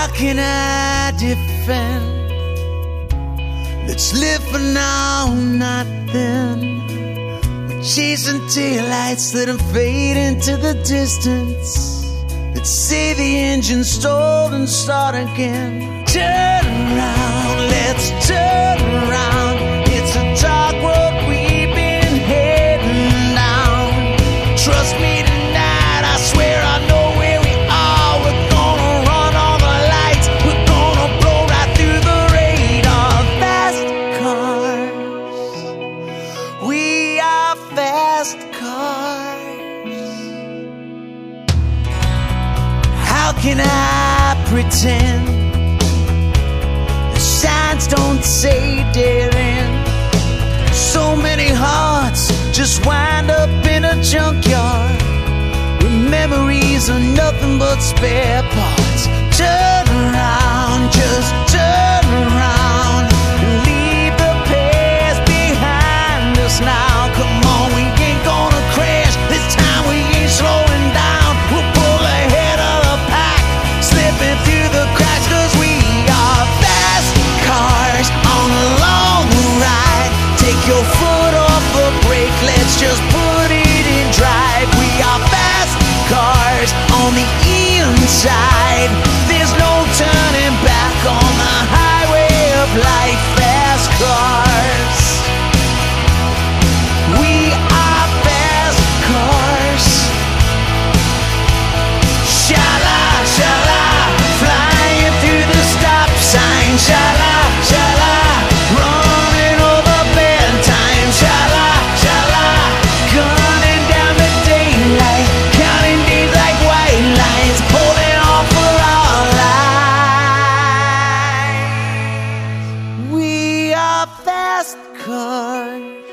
How can I defend? Let's live for now, not then. We're chasing taillights, let them fade into the distance. Let's say the engine stalled and start again. Turn around, let's turn around. Can I pretend? The signs don't say dead end. So many hearts just wind up in a junkyard. Where memories are nothing but spare parts. Turn around, just let's just put it in drive. We are fast cars on the inside. Fast cars.